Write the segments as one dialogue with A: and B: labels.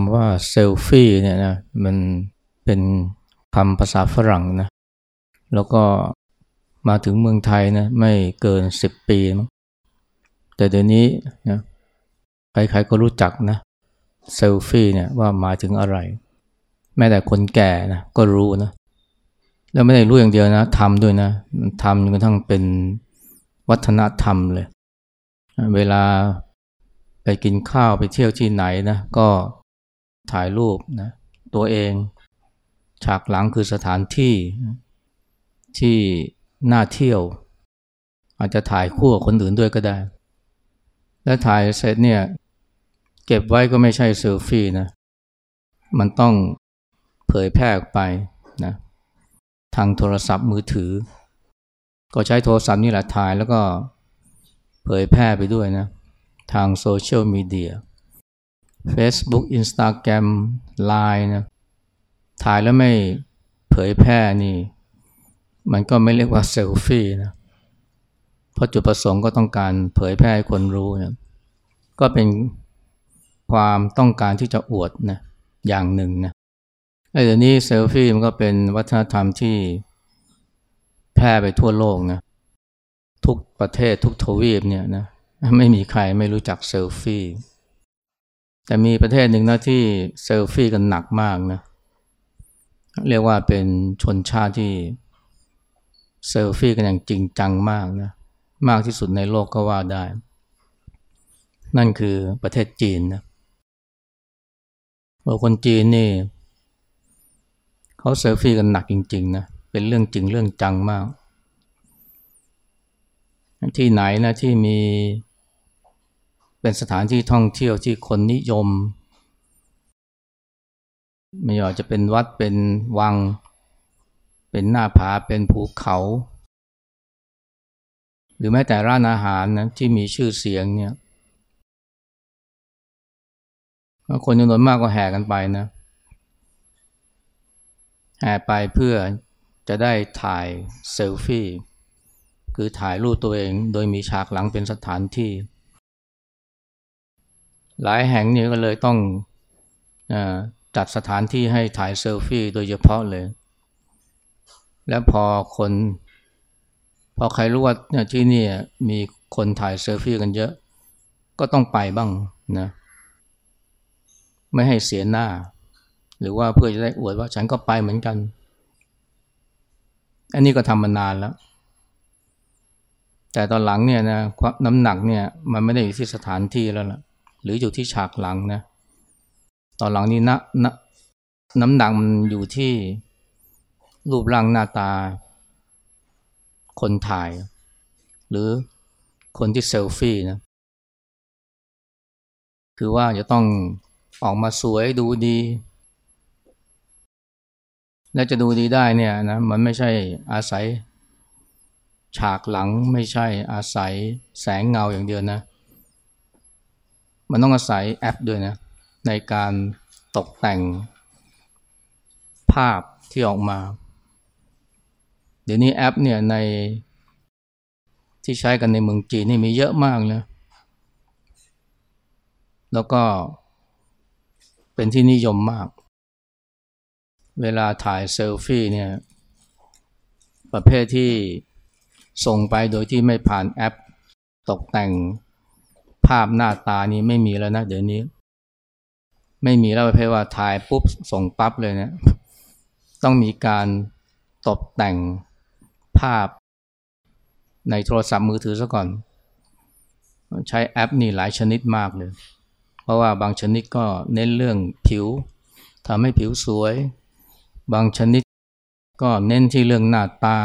A: ำว่าเซลฟี่เนี่ยนะมันเป็นคำภาษาฝรั่งนะแล้วก็มาถึงเมืองไทยนะไม่เกินสิบปีมั้งแต่เดี๋ยวนี้นะใครๆก็รู้จักนะเซลฟี่เนี่ยว่าหมายถึงอะไร แม้แต่คนแก่นะก็รู้นะแล้วไม่ได้รู้อย่างเดียวนะทำด้วยนะทำจนกระทั่งเป็นวัฒนธรรมเลย เวลาไปกินข้าวไปเที่ยวที่ไหนนะก็ ถ่ายรูปนะตัวเอง ฉากหลังคือสถานที่ที่น่าเที่ยว อาจจะถ่ายคู่กับคนอื่นด้วยก็ได้ และถ่ายเสร็จเนี่ยเก็บไว้ก็ไม่ใช่เซลฟี่นะมันต้องเผยแพร่ออกไปนะทางโทรศัพท์มือถือ ก็ใช้โทรศัพท์นี่แหละถ่ายแล้วก็เผยแพร่ไปด้วยนะทางโซเชียลมีเดีย Facebook Instagram Line นะถ่ายแล้วไม่เผยแพร่นี่ มันก็ไม่เรียกว่าเซลฟี่นะเพราะจุดประสงค์ก็ต้องการเผยแพร่ให้คนรู้นะก็เป็นความต้องการที่จะอวดนะอย่างหนึ่งนะไอ้เดี๋ยวนี้เซลฟี่มันก็เป็นวัฒนธรรมที่แพร่ไปทั่วโลกนะทุกประเทศทุกทวีปเนี่ยนะไม่มีใครไม่รู้จักเซลฟี่ แต่มีประเทศหนึ่งนะที่เซลฟี่กันหนักมากนะ เรียกว่าเป็นชนชาติที่เซลฟี่กันอย่างจริงจังมากนะ มากที่สุดในโลกก็ว่าได้ นั่นคือประเทศจีนนะว่าคนจีนนี่ เขาเซลฟี่กันหนักจริงๆนะ เป็นเรื่องจริงเรื่องจังมาก ที่ไหนนะที่มี เป็นสถานที่ท่องเที่ยวที่คนนิยม ไม่ว่าจะเป็นวัดเป็นวัง เป็นหน้าผาเป็นภูเขา หรือแม้แต่ร้านอาหารนะที่มีชื่อเสียงเนี่ยคนจำนวนมากก็แห่กันไปนะแห่ไปเพื่อจะได้ถ่ายเซลฟี่ คือถ่ายรูปตัวเองโดยมีฉากหลังเป็นสถานที่ หลายแห่งนี่ก็เลยต้องอจัดสถานที่ให้ถ่ายเซลฟี่โดยเฉพาะเลย แล้วพอคน พอใครรู้ว่าที่นี่มีคนถ่ายเซลฟี่กันเยอะ ก็ต้องไปบ้างนะไม่ให้เสียหน้า หรือว่าเพื่อจะได้อวดว่าฉันก็ไปเหมือนกัน อันนี้ก็ทำมานานแล้ว แต่ตอนหลังเนี่ยนะน้ำหนักเนี่ยมันไม่ได้อยู่ที่สถานที่แล้วล่ะ หรืออยู่ที่ฉากหลังนะตอนหลังนี้นะนะน้ำหนักมันอยู่ที่รูปร่างหน้าตา คนถ่าย หรือคนที่เซลฟี่นะคือว่าจะต้องออกมาสวยดูดี และจะดูดีได้เนี่ยนะมันไม่ใช่อาศัย ฉากหลังไม่ใช่อาศัยแสงเงาอย่างเดียวนะ มันต้องอาศัยแอปด้วยนะในการตกแต่งภาพที่ออกมา เดี๋ยวนี้แอปเนี่ยในที่ใช้กันในเมืองจีนนี่มีเยอะมากนะ แล้วก็เป็นที่นิยมมาก เวลาถ่ายเซลฟี่เนี่ย ประเภทที่ส่งไปโดยที่ไม่ผ่านแอป ตกแต่ง ภาพหน้าตานี้ไม่มีแล้วนะเดี๋ยวนี้ ไม่มีแล้วประเภทว่าถ่ายปุ๊บส่งปั๊บเลยเนะี่ยต้องมีการตกแต่งภาพในโทรศัพท์มือถือซะก่อน ใช้แอปนี่หลายชนิดมากเลย เพราะว่าบางชนิดก็เน้นเรื่องผิวทำให้ผิวสวย บางชนิดก็เน้นที่เรื่องหน้าตา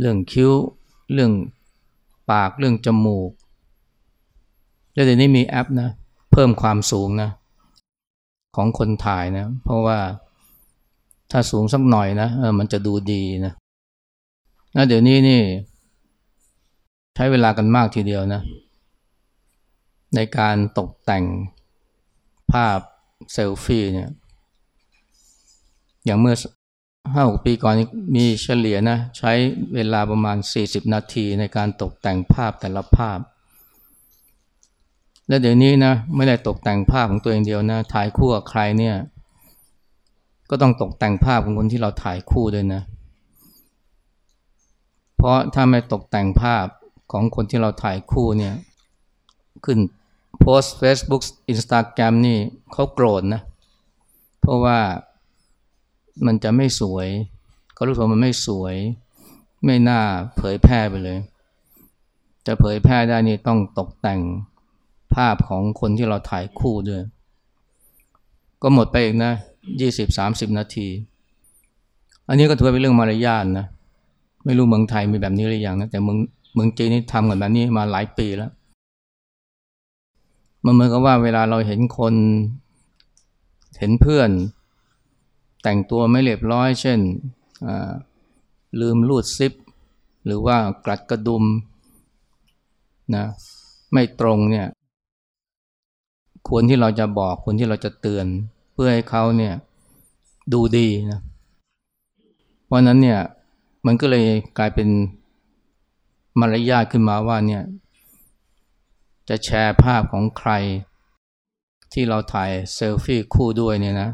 A: เรื่องคิ้ว เรื่องปากเรื่องจมูก แล้วเดี๋ยวนี้มีแอปนะเพิ่มความสูงนะของคนถ่ายนะ เพราะว่าถ้าสูงสักหน่อยนะเออมันจะดูดีนะแล้วเดี๋ยวนี้นี่ ใช้เวลากันมากทีเดียวนะ ในการตกแต่งภาพเซลฟี่เนี่ย อย่างเมื่อห้าหกปีก่อนมีเฉลี่ยนะ ใช้เวลาประมาณ 40 นาทีในการตกแต่งภาพแต่ละภาพ และเดี๋ยวนี้นะไม่ได้ตกแต่งภาพของตัวเองเดียวนะถ่ายคู่กับใครเนี่ย ก็ต้องตกแต่งภาพของคนที่เราถ่ายคู่ด้วยนะ เพราะถ้าไม่ตกแต่งภาพของคนที่เราถ่ายคู่เนี่ย ขึ้นโพสต์ Facebook Instagram นี่เขาโกรธนะ เพราะว่ามันจะไม่สวยเขารู้สึกว่มันไม่สวย ไม่น่าเผยแพร่ไปเลย จะเผยแพร่ได้นี่ต้องตกแต่ง ภาพของคนที่เราถ่ายคู่ด้วย ก็หมดไปอีกนะยี่สิบสามสิบนาที อันนี้ก็ถือว่าเป็นเรื่องมารยาทนะ ไม่รู้เมืองไทยมีแบบนี้หรือยังนะ แต่เมืองเมืองจีนนี่ทำกันแบบนี้มาหลายปีแล้ว มันเหมือนกับว่าเวลาเราเห็นคน เห็นเพื่อน แต่งตัวไม่เรียบร้อย เช่นลืมรูดซิป หรือว่ากลัดกระดุมนะไม่ตรงเนี่ย ควรที่เราจะบอกควรที่เราจะเตือน เพื่อให้เขาเนี่ยดูดีนะเพราะนั้นเนี่ยมันก็เลยกลายเป็นมารยาทขึ้นมาว่าเนี่ยจะแชร์ภาพของใคร ที่เราถ่ายเซลฟี่คู่ด้วยเนี่ยนะ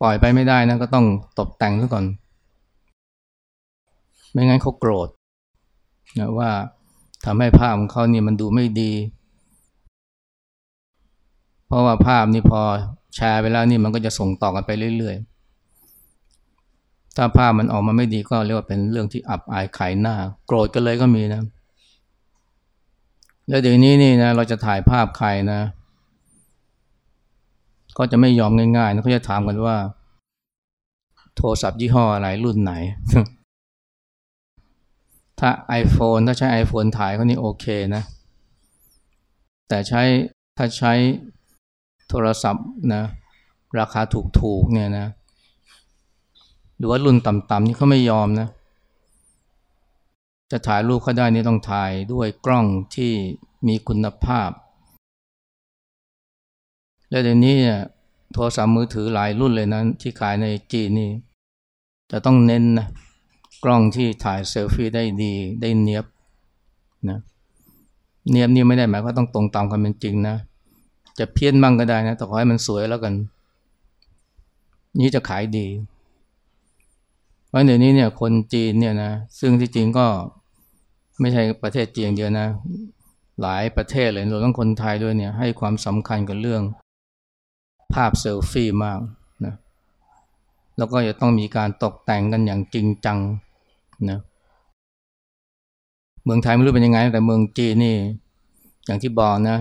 A: ปล่อยไปไม่ได้นะก็ต้องตบแต่งซะก่อน ไม่งั้นเขาโกรธนะว่าทำให้ภาพของเขาเนี่ยมันดูไม่ดี เพราะว่าภาพนี่พอแชร์ไปแล้วนี่มันก็จะส่งต่อกันไปเรื่อยๆ ถ้าภาพมันออกมาไม่ดีก็เรียกว่าเป็นเรื่องที่อับอายขายหน้า โกรธกันเลยก็มีนะ แล้วเดี๋ยวนี้นี่นะเราจะถ่ายภาพใครนะ ก็จะไม่ยอมง่ายๆนะเขาจะถามกันว่า โทรศัพท์ยี่ห้ออะไรรุ่นไหน ถ้า iPhone ถ้าใช้ iPhone ถ่ายก็นี่โอเคนะ แต่ใช้ถ้าใช้ โทรศัพท์นะราคาถูกๆเนี่ยนะหรือว่ารุ่นต่ำๆนี่เขาไม่ยอมนะ จะถ่ายรูปเขาได้นี่ต้องถ่ายด้วยกล้องที่มีคุณภาพ และเดี๋ยวนี้เนี่ยโทรศัพท์มือถือหลายรุ่นเลยนะที่ขายในจีนนี่จะต้องเน้นนะกล้องที่ถ่ายเซลฟี่ได้ดีได้เนียบนะเนียบนี่ไม่ได้หมายว่าต้องตรงตามความเป็นจริงนะ จะเพี้ยนบ้างก็ได้นะแต่ขอให้มันสวยแล้วกัน นี้จะขายดี เพราะเดี๋ยวนี้เนี่ยคนจีนเนี่ยนะซึ่งที่จริงก็ไม่ใช่ประเทศจีนเดียวนะ หลายประเทศเลยรวมทั้งคนไทยด้วยเนี่ยให้ความสำคัญกับเรื่อง ภาพเซลฟี่มากนะแล้วก็จะต้องมีการตกแต่งกันอย่างจริงจังนะเมืองไทยไม่รู้เป็นยังไง แต่เมืองจีนนี่ อย่างที่บอกนะ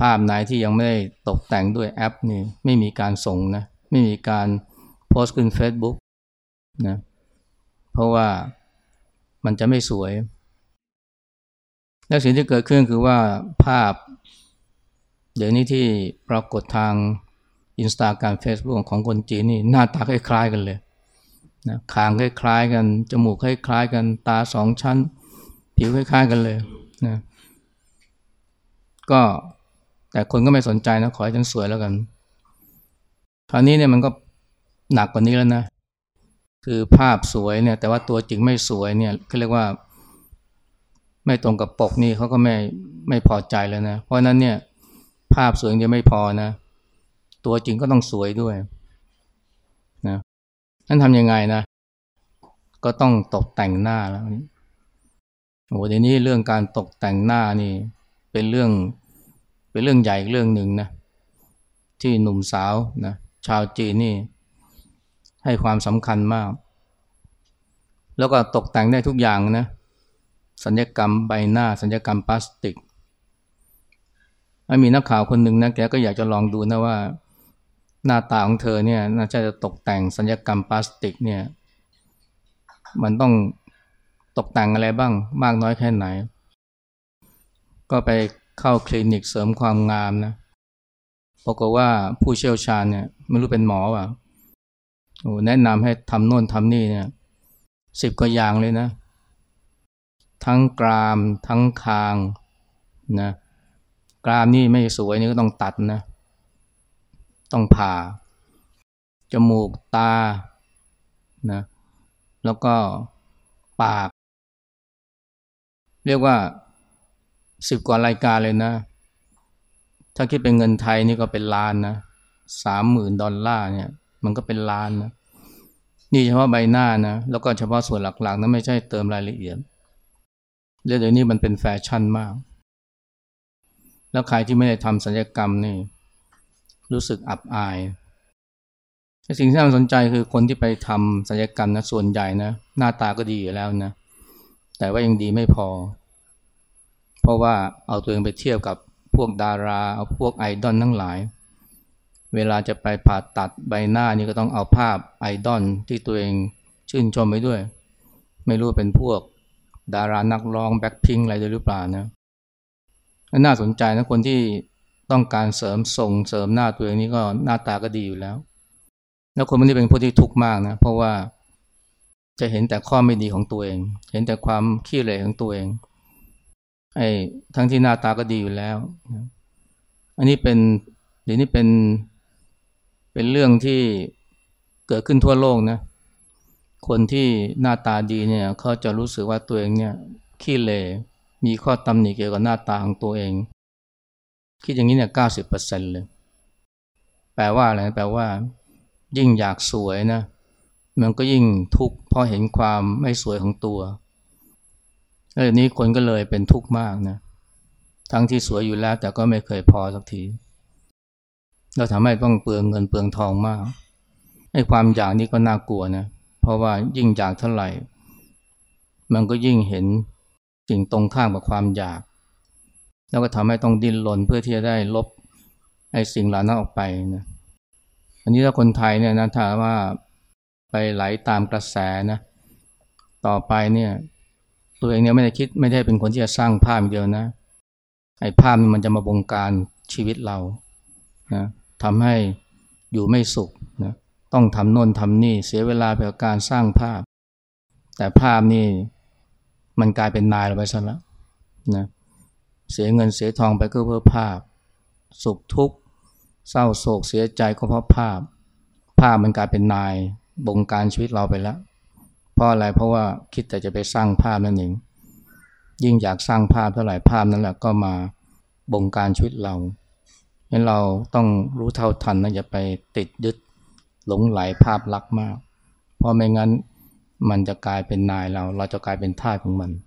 A: ภาพไหนที่ยังไม่ได้ตกแต่งด้วยแอปนี่ไม่มีการส่งนะไม่มีการโพสต์ขึ้น Facebook นะเพราะว่ามันจะไม่สวย และสิ่งที่เกิดขึ้นคือว่าภาพ เดี๋ยวนี้ที่ปรากฏทางอินสตาแกรมเฟซบุ๊กของคนจีนนี่หน้าตาคล้ายๆกันเลยนะคางคล้ายๆกัน จมูกคล้ายๆกัน ตาสองชั้น ผิวคล้ายๆกันเลยนะก็ แต่คนก็ไม่สนใจนะขอให้ฉันสวยแล้วกัน คราวนี้เนี่ยมันก็หนักกว่านี้แล้วนะ คือภาพสวยเนี่ย แต่ว่าตัวจริงไม่สวยเนี่ยเขาเรียกว่า ไม่ตรงกับปกนี่เขาก็ไม่ไม่พอใจแล้วนะ เพราะนั้นเนี่ย ภาพสวยยังไม่พอนะ ตัวจริงก็ต้องสวยด้วยนะนั้นทำยังไงนะ ก็ต้องตกแต่งหน้าแล้วโอ้เดี๋ยวนี้เรื่องการตกแต่งหน้านี่ เป็นเรื่อง เป็นเรื่องใหญ่เรื่องหนึ่งนะที่หนุ่มสาวนะชาวจีนนี่ให้ความสำคัญมาก แล้วก็ตกแต่งได้ทุกอย่างนะสัญญกรรมใบหน้า สัญญกรรมพลาสติกมีนักข่าวคนหนึ่งนะแกก็อยากจะลองดูนะว่า หน้าตาของเธอเนี่ยน่าจะตกแต่งสัญญกรรมพลาสติกเนี่ยมันต้องตกแต่งอะไรบ้างมากน้อยแค่ไหน ก็ไป เข้าคลินิกเสริมความงามนะบอกว่าผู้เชี่ยวชาญเนี่ยไม่รู้เป็นหมอว่ะโอ้แนะนำให้ทำโน่นทำนี่เนี่ยสิบกว่าอย่างเลยนะ ทั้งกราม ทั้งคางนะกรามนี่ไม่สวยนี่ก็ต้องตัดนะ ต้องผ่า จมูกตานะแล้วก็ปาก เรียกว่า สิบกว่ารายการเลยนะ ถ้าคิดเป็นเงินไทยนี่ก็เป็นล้านนะสามหมื่นดอลลาร์เนี่ยมันก็เป็นล้านนะนี่เฉพาะใบหน้านะ แล้วก็เฉพาะส่วนหลักๆนะไม่ใช่เติมรายละเอียดเดี๋ยวนี้มันเป็นแฟชั่นมาก แล้วใครที่ไม่ได้ทำศัลยกรรมนี่ รู้สึกอับอาย สิ่งที่น่าสนใจคือคนที่ไปทำศัลยกรรมนะส่วนใหญ่นะ หน้าตาก็ดีอยู่แล้วนะ แต่ว่ายังดีไม่พอ ราะว่าเอาตัวเองไปเทียบกับพวกดารา เอาพวกไอดอลทั้งหลาย เวลาจะไปผ่าตัดใบหน้านี่ก็ต้องเอาภาพไอดอลที่ตัวเองชื่นชมไปด้วย ไม่รู้เป็นพวกดารานักร้องแบ็คพิงอะไรด้วยหรือเปล่านะน่าสนใจนะคนที่ต้องการเสริมส่งเสริมหน้าตัวเองนี่ก็หน้าตาก็ดีอยู่แล้ว แล้วคนพวกนี้เป็นคนที่ทุกข์มากนะเพราะว่าจะเห็นแต่ข้อไม่ดีของตัวเอง เห็นแต่ความขี้เหร่ของตัวเอง ไอ้ทั้งที่หน้าตาก็ดีอยู่แล้ว อันนี้เป็นเดี๋ยวนี้เป็นเป็นเรื่องที่เกิดขึ้นทั่วโลกนะคนที่หน้าตาดีเนี่ยเขาจะรู้สึกว่าตัวเองเนี่ยขี้เหร่มีข้อตำหนิเกี่ยวกับหน้าตาของตัวเอง คิดอย่างนี้เนี่ยเก้าสิบเปอร์เซ็นเลย แปลว่าอะไรแปลว่า ยิ่งอยากสวยนะ มันก็ยิ่งทุกข์เพราะเห็นความไม่สวยของตัว แล้วนี้คนก็เลยเป็นทุกข์มากนะทั้งที่สวยอยู่แล้ว แต่ก็ไม่เคยพอสักทีเราทำให้ต้องเปลืองเงินเปลืองทองมากไอ้ความอยากนี้ก็น่ากลัวนะเพราะว่ายิ่งอยากเท่าไหร่ มันก็ยิ่งเห็นสิ่งตรงข้ามกับความอยาก แล้วก็ทำให้ต้องดิ้นรนเพื่อที่จะได้ลบไอ้สิ่งเหล่านั้นออกไปนะอันนี้ถ้าคนไทยเนี่ยนะถ้าว่าไปไหลาตามกระแสนะ ต่อไปเนี่ย ตัวเองเนี่ยไม่ได้คิดไม่ได้เป็นคนที่จะสร้างภาพเดียวนะไอ้ภาพมันจะมาบงการชีวิตเรานะทำให้อยู่ไม่สุขนะต้องทำโน่นทำนี่เสียเวลาไปกับการสร้างภาพ แต่ภาพนี่มันกลายเป็นนายเราไปซะแล้วนะเสียเงินเสียทองไปก็เพื่อภาพ สุขทุกข์เศร้าโศกเสียใจก็เพราะภาพ ภาพมันกลายเป็นนายบงการชีวิตเราไปแล้ว เพราะอะไรเพราะว่าคิดแต่จะไปสร้างภาพนั่นเองยิ่งอยากสร้างภาพเท่าไหร่ภาพนั้นแหละก็มาบงการชีวิตเรางั้นเราต้องรู้เท่าทันนะอย่าไปติดยึดหลงไหลภาพลักษณ์มาก เพราะไม่งั้นมันจะกลายเป็นนายเรา เราจะกลายเป็นทาสของมัน